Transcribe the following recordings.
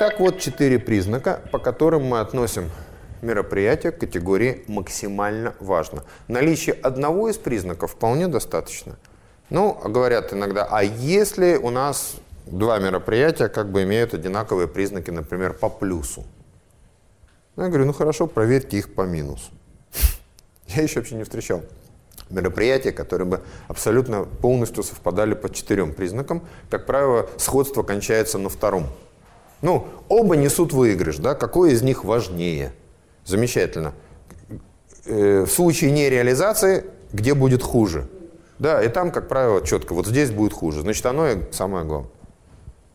Так вот, четыре признака, по которым мы относим мероприятие к категории «максимально важно». Наличие одного из признаков вполне достаточно. Ну, говорят иногда, а если у нас два мероприятия как бы имеют одинаковые признаки, например, по плюсу? Я говорю, ну хорошо, проверьте их по минусу. Я еще вообще не встречал мероприятия, которые бы абсолютно полностью совпадали по четырем признакам. Как правило, сходство кончается на втором. Ну, оба несут выигрыш, да, какой из них важнее? Замечательно. Э, в случае нереализации, где будет хуже? Да, и там, как правило, четко, вот здесь будет хуже. Значит, оно и самое главное.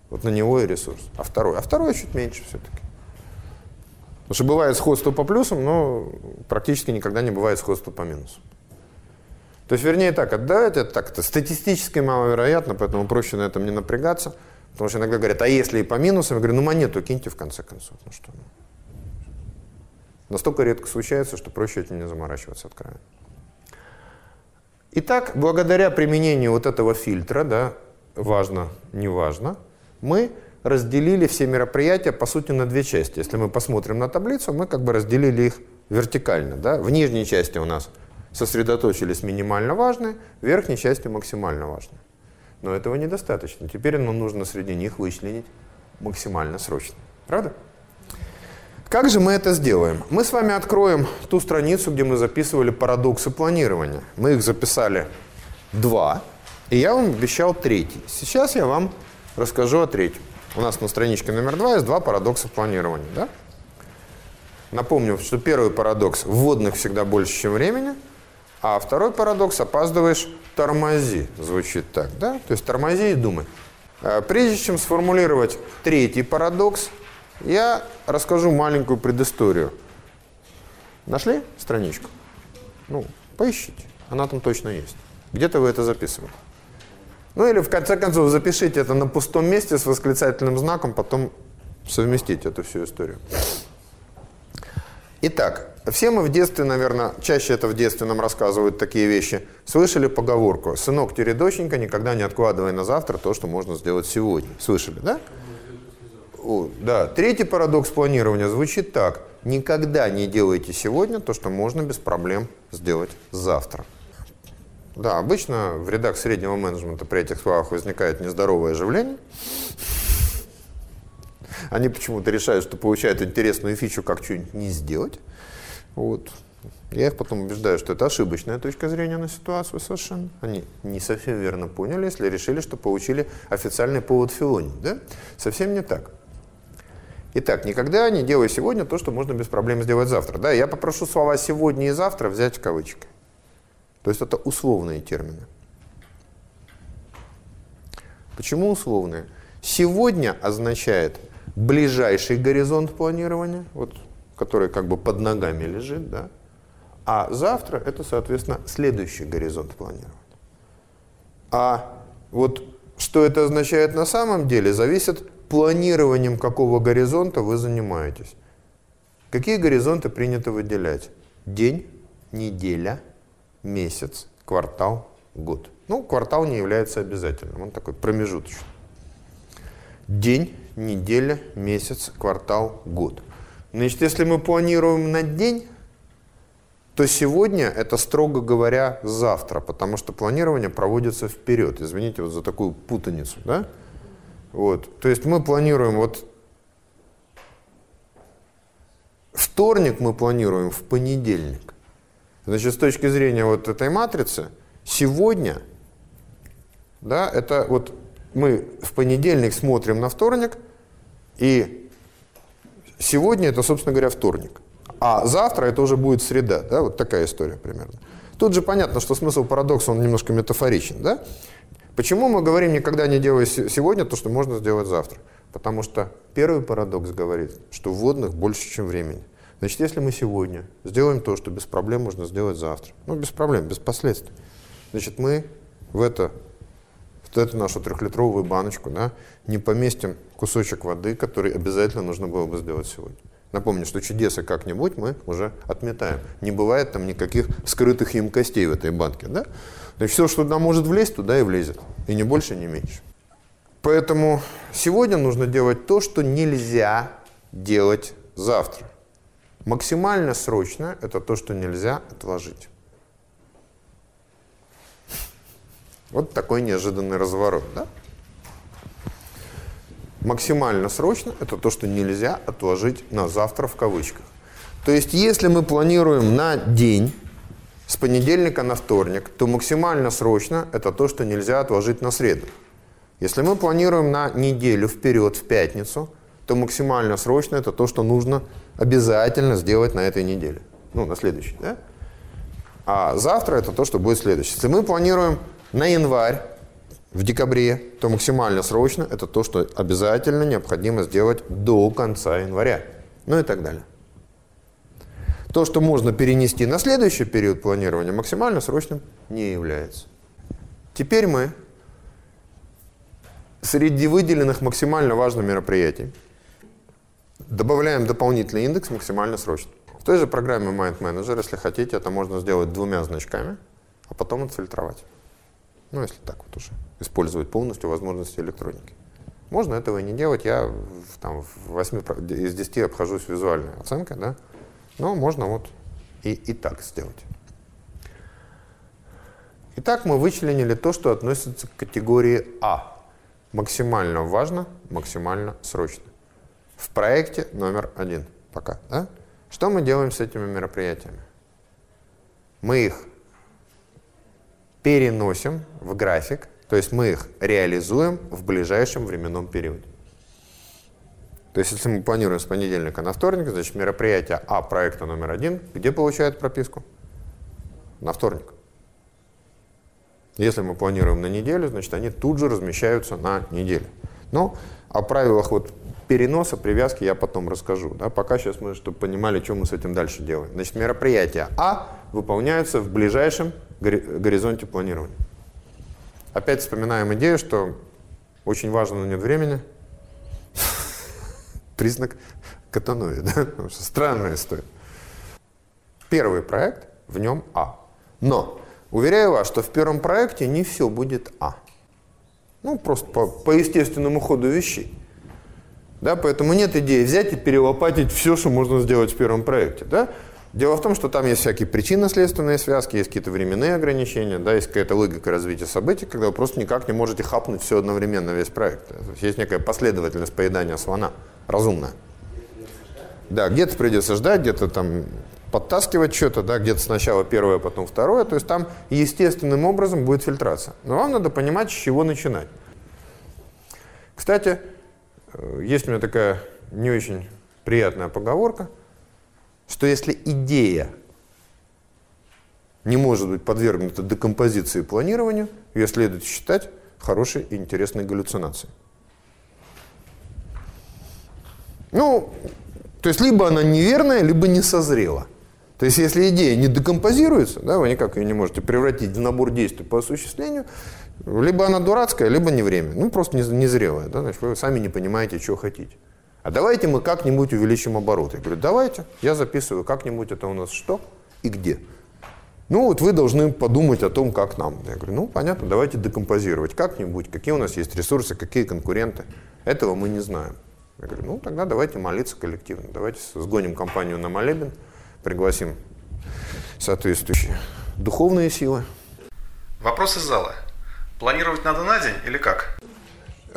Вот на него и ресурс. А второй? А второй чуть меньше все-таки. Потому что бывает сходство по плюсам, но практически никогда не бывает сходства по минусам. То есть, вернее так, отдавать это так-то статистически маловероятно, поэтому проще на этом не напрягаться. Потому что иногда говорят, а если и по минусам? Я говорю, ну монету киньте в конце концов. Ну что? Настолько редко случается, что проще этим не заморачиваться откровенно. Итак, благодаря применению вот этого фильтра, да, важно, не важно, мы разделили все мероприятия, по сути, на две части. Если мы посмотрим на таблицу, мы как бы разделили их вертикально. Да? В нижней части у нас сосредоточились минимально важные, в верхней части максимально важные. Но этого недостаточно. Теперь нам нужно среди них вычленить максимально срочно. Правда? Как же мы это сделаем? Мы с вами откроем ту страницу, где мы записывали парадоксы планирования. Мы их записали два, и я вам обещал третий. Сейчас я вам расскажу о третьем. У нас на страничке номер два есть два парадокса планирования. Да? Напомню, что первый парадокс – вводных всегда больше, чем времени, а второй парадокс – опаздываешь, тормози, звучит так. Да? То есть тормози и думай. Э, прежде чем сформулировать третий парадокс – я расскажу маленькую предысторию. Нашли страничку? Ну, поищите. Она там точно есть. Где-то вы это записывали. Ну или в конце концов запишите это на пустом месте с восклицательным знаком, потом совместите эту всю историю. Итак, все мы в детстве, наверное, чаще это в детстве нам рассказывают такие вещи, слышали поговорку «Сынок-доченька, никогда не откладывай на завтра то, что можно сделать сегодня». Слышали, да? О, да, третий парадокс планирования звучит так. Никогда не делайте сегодня то, что можно без проблем сделать завтра. Да, обычно в рядах среднего менеджмента при этих словах возникает нездоровое оживление. Они почему-то решают, что получают интересную фичу, как что-нибудь не сделать. Вот. Я их потом убеждаю, что это ошибочная точка зрения на ситуацию совершенно. Они не совсем верно поняли, если решили, что получили официальный повод филонить. Да? Совсем не так. Итак, никогда не делай сегодня то, что можно без проблем сделать завтра. Да, я попрошу слова «сегодня» и «завтра» взять в кавычки. То есть это условные термины. Почему условные? Сегодня означает ближайший горизонт планирования, вот, который как бы под ногами лежит, да? а завтра это, соответственно, следующий горизонт планирования. А вот что это означает на самом деле, зависит планированием какого горизонта вы занимаетесь. Какие горизонты принято выделять? День, неделя, месяц, квартал, год. Ну, квартал не является обязательным, он такой промежуточный. День, неделя, месяц, квартал, год. Значит, если мы планируем на день, то сегодня это, строго говоря, завтра, потому что планирование проводится вперед. Извините вот за такую путаницу, да? Вот. То есть мы планируем вот вторник мы планируем в понедельник. Значит, с точки зрения вот этой матрицы, сегодня, да, это вот мы в понедельник смотрим на вторник, и сегодня это, собственно говоря, вторник. А завтра это уже будет среда, да, вот такая история примерно. Тут же понятно, что смысл парадокса, он немножко метафоричен, да? Почему мы говорим никогда не делай сегодня то, что можно сделать завтра? Потому что первый парадокс говорит, что вводных больше, чем времени. Значит, если мы сегодня сделаем то, что без проблем можно сделать завтра, ну, без проблем, без последствий, значит, мы в это, в эту нашу трехлитровую баночку да, не поместим кусочек воды, который обязательно нужно было бы сделать сегодня. Напомню, что чудеса как-нибудь мы уже отметаем. Не бывает там никаких скрытых емкостей в этой банке. Да? Значит, все, что туда может влезть, туда и влезет. И не больше, не меньше. Поэтому сегодня нужно делать то, что нельзя делать завтра. Максимально срочно – это то, что нельзя отложить. Вот такой неожиданный разворот, да? Максимально срочно – это то, что нельзя отложить на завтра в кавычках. То есть, если мы планируем на день, с понедельника на вторник, то максимально срочно – это то, что нельзя отложить на среду. Если мы планируем на неделю вперед, в пятницу, то максимально срочно – это то, что нужно обязательно сделать на этой неделе. Ну, на следующей, да? А завтра – это то, что будет следующее. Если мы планируем на январь, в декабре, то максимально срочно это то, что обязательно необходимо сделать до конца января. Ну и так далее. То, что можно перенести на следующий период планирования, максимально срочным не является. Теперь мы среди выделенных максимально важных мероприятий добавляем дополнительный индекс максимально срочно. В той же программе Mind Manager, если хотите, это можно сделать двумя значками, а потом отфильтровать. Ну, если так вот уже, использовать полностью возможности электроники. Можно этого и не делать, я там, в 8 из 10 обхожусь визуальной оценкой, да, но можно вот и, и так сделать. Итак, мы вычленили то, что относится к категории А. Максимально важно, максимально срочно. В проекте номер один пока. Да? Что мы делаем с этими мероприятиями? Мы их переносим в график, то есть мы их реализуем в ближайшем временном периоде. То есть если мы планируем с понедельника на вторник, значит мероприятие А проекта номер один, где получает прописку? На вторник. Если мы планируем на неделю, значит они тут же размещаются на неделю. Но о правилах вот переноса, привязки я потом расскажу. Да? Пока сейчас мы, чтобы понимали, что мы с этим дальше делаем. Значит, мероприятия А выполняются в ближайшем горизонте планирования. Опять вспоминаем идею, что очень важно, но нет времени. Признак катанои, да? Потому что странная история. Первый проект, в нем А. Но, уверяю вас, что в первом проекте не все будет А. Ну, просто по, по естественному ходу вещей. Да, поэтому нет идеи взять и перелопатить все, что можно сделать в первом проекте. Да? Дело в том, что там есть всякие причинно-следственные связки, есть какие-то временные ограничения, да, есть какая-то логика развития событий, когда вы просто никак не можете хапнуть все одновременно, весь проект. То есть, есть некая последовательность поедания слона, разумная. Да, где-то придется ждать, где-то там подтаскивать что-то, да, где-то сначала первое, потом второе. То есть там естественным образом будет фильтрация. Но вам надо понимать, с чего начинать. Кстати, э, есть у меня такая не очень приятная поговорка – что если идея не может быть подвергнута декомпозиции и планированию, ее следует считать хорошей и интересной галлюцинацией. Ну, то есть либо она неверная, либо не созрела. То есть если идея не декомпозируется, да, вы никак ее не можете превратить в набор действий по осуществлению, либо она дурацкая, либо не время. Ну, просто незрелая. Да, значит, вы сами не понимаете, что хотите а давайте мы как-нибудь увеличим обороты. Я говорю, давайте, я записываю как-нибудь, это у нас что и где. Ну вот вы должны подумать о том, как нам. Я говорю, ну понятно, давайте декомпозировать как-нибудь, какие у нас есть ресурсы, какие конкуренты. Этого мы не знаем. Я говорю, ну тогда давайте молиться коллективно, давайте сгоним компанию на молебен, пригласим соответствующие духовные силы. Вопрос из зала. Планировать надо на день или как?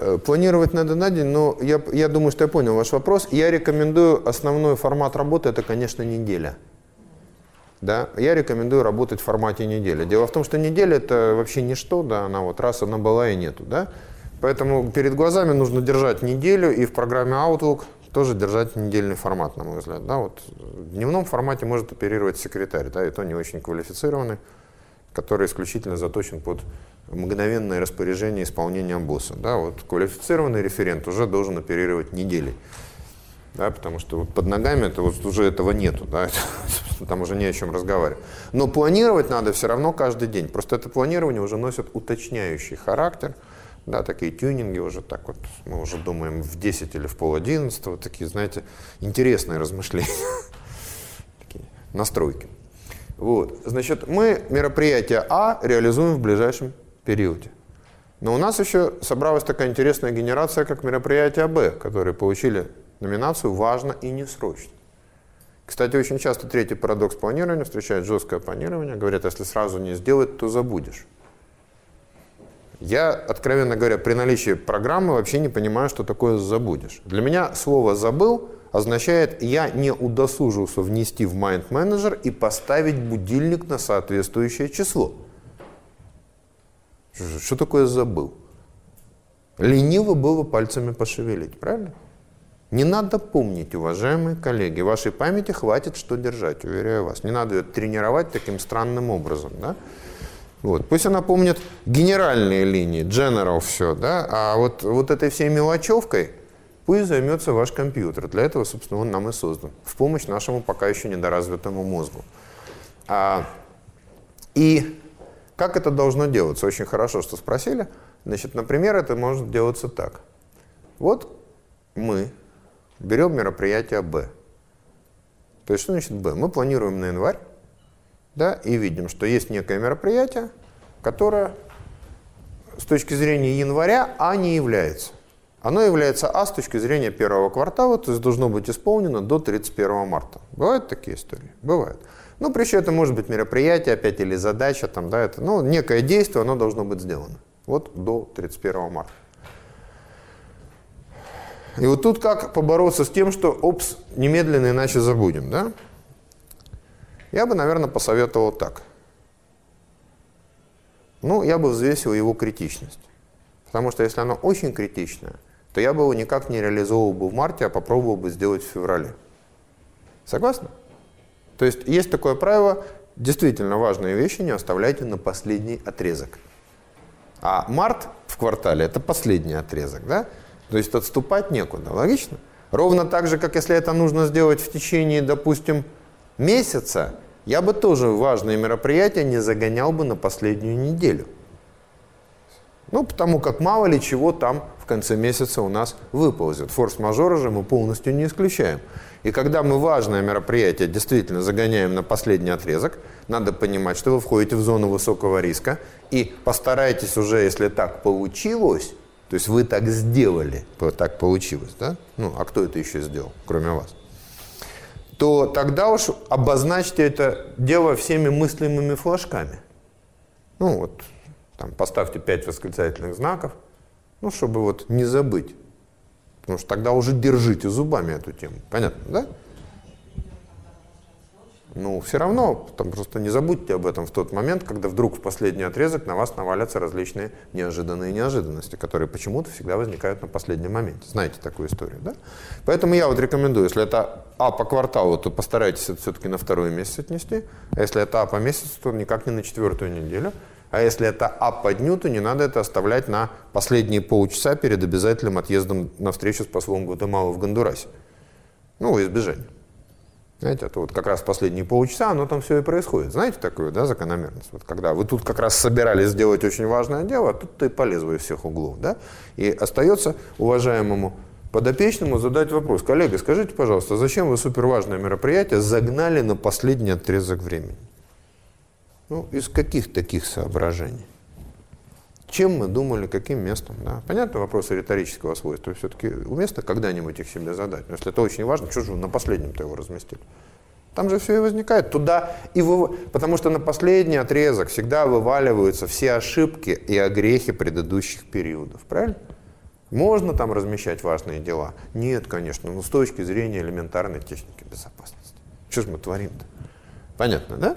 Э, планировать надо на день, но я, я думаю, что я понял ваш вопрос. Я рекомендую, основной формат работы – это, конечно, неделя. Да? Я рекомендую работать в формате недели. Дело в том, что неделя – это вообще ничто, да, она вот раз она была и нету. Да? Поэтому перед глазами нужно держать неделю, и в программе Outlook тоже держать недельный формат, на мой взгляд. Да? Вот в дневном формате может оперировать секретарь, да, и то не очень квалифицированный, который исключительно заточен под мгновенное распоряжение исполнением босса. Да, вот квалифицированный референт уже должен оперировать неделей. Да, потому что вот под ногами это вот уже этого нету, да, там уже не о чем разговаривать. Но планировать надо все равно каждый день. Просто это планирование уже носит уточняющий характер, да, такие тюнинги уже так вот, мы уже думаем в 10 или в пол 11, такие, знаете, интересные размышления, такие настройки. Вот, значит, мы мероприятие А реализуем в ближайшем периоде. Но у нас еще собралась такая интересная генерация, как мероприятия Б, которые получили номинацию «Важно и не срочно». Кстати, очень часто третий парадокс планирования встречает жесткое планирование. Говорят, если сразу не сделать, то забудешь. Я, откровенно говоря, при наличии программы вообще не понимаю, что такое «забудешь». Для меня слово «забыл» означает «я не удосужился внести в Mind Manager и поставить будильник на соответствующее число». Что такое «забыл»? Лениво было пальцами пошевелить, правильно? Не надо помнить, уважаемые коллеги, вашей памяти хватит что держать, уверяю вас. Не надо ее тренировать таким странным образом. Да? Вот. Пусть она помнит генеральные линии, general все, да? а вот, вот этой всей мелочевкой пусть займется ваш компьютер. Для этого, собственно, он нам и создан. В помощь нашему пока еще недоразвитому мозгу. А, и как это должно делаться? Очень хорошо, что спросили. Значит, например, это может делаться так. Вот мы берем мероприятие Б. То есть что значит Б? Мы планируем на январь, да, и видим, что есть некое мероприятие, которое с точки зрения января А не является. Оно является А с точки зрения первого квартала, то есть должно быть исполнено до 31 марта. Бывают такие истории? Бывают. Ну, причем это может быть мероприятие опять или задача, там, да, это, ну, некое действие, оно должно быть сделано. Вот до 31 марта. И вот тут как побороться с тем, что, опс, немедленно иначе забудем, да? Я бы, наверное, посоветовал так. Ну, я бы взвесил его критичность. Потому что если оно очень критичное, то я бы его никак не реализовывал бы в марте, а попробовал бы сделать в феврале. Согласны? То есть есть такое правило, действительно важные вещи не оставляйте на последний отрезок. А март в квартале – это последний отрезок, да? То есть отступать некуда, логично? Ровно так же, как если это нужно сделать в течение, допустим, месяца, я бы тоже важные мероприятия не загонял бы на последнюю неделю. Ну, потому как мало ли чего там в конце месяца у нас выползет. Форс-мажора же мы полностью не исключаем. И когда мы важное мероприятие действительно загоняем на последний отрезок, надо понимать, что вы входите в зону высокого риска и постарайтесь уже, если так получилось, то есть вы так сделали, так получилось, да? Ну, а кто это еще сделал, кроме вас? То тогда уж обозначьте это дело всеми мыслимыми флажками. Ну вот, там, поставьте пять восклицательных знаков, ну, чтобы вот не забыть. Потому что тогда уже держите зубами эту тему. Понятно, да? Ну, все равно, там просто не забудьте об этом в тот момент, когда вдруг в последний отрезок на вас навалятся различные неожиданные неожиданности, которые почему-то всегда возникают на последнем моменте. Знаете такую историю, да? Поэтому я вот рекомендую, если это А по кварталу, то постарайтесь это все-таки на второй месяц отнести, а если это А по месяцу, то никак не на четвертую неделю. А если это А по дню, то не надо это оставлять на последние полчаса перед обязательным отъездом на встречу с послом Гватемалы в Гондурасе. Ну, во избежание. Знаете, это вот как раз последние полчаса, оно там все и происходит. Знаете такую, да, закономерность? Вот когда вы тут как раз собирались сделать очень важное дело, а тут-то и полезло из всех углов, да? И остается уважаемому подопечному задать вопрос. Коллега, скажите, пожалуйста, зачем вы суперважное мероприятие загнали на последний отрезок времени? Ну, из каких таких соображений? Чем мы думали, каким местом? Да? Понятно, вопросы риторического свойства. Все-таки уместно когда-нибудь их себе задать. Но если это очень важно, что же на последнем-то его разместили? Там же все и возникает. Туда и вы... Потому что на последний отрезок всегда вываливаются все ошибки и огрехи предыдущих периодов. Правильно? Можно там размещать важные дела? Нет, конечно, но с точки зрения элементарной техники безопасности. Что же мы творим-то? Понятно, да?